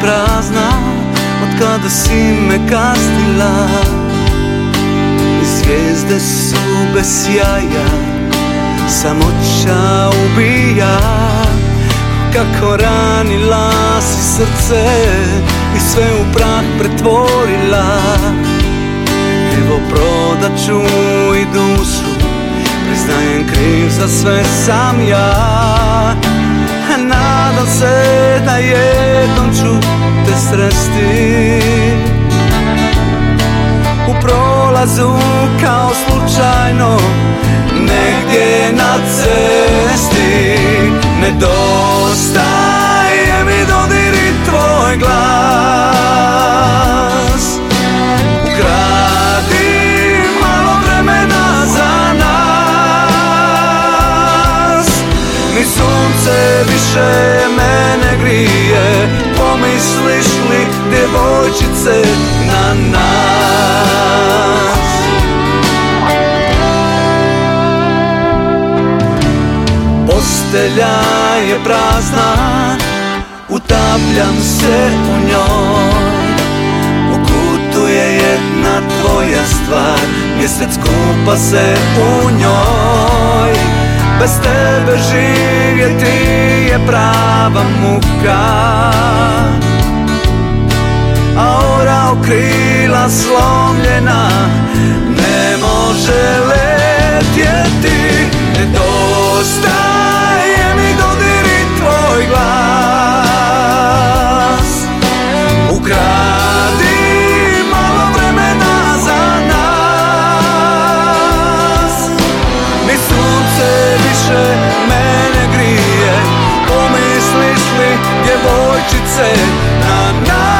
prazna Od kada si me kaznila I zvijezde su bez sjaja Samoća ubija Kako ranila si srce I sve u prah pretvorila. Evo prodat ću i dušu Priznajem kriv za sve sam ja se da jednom ću te sresti. U prolazu kao slučajno Negdje na cesti. Nedostaje mi dodiri tvoj glas. Ukradi malo vremena za nas. Ni sunce više grije. Pomisliš li djevojčice na nas? Postelja je prazna Utapljam se u njoj. U kutu je jedna tvoja stvar Mjesec kupa se u njoj. Bez tebe živjeti je prava muka. A ora krila slomljena Ne može djevojčice na nas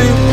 everything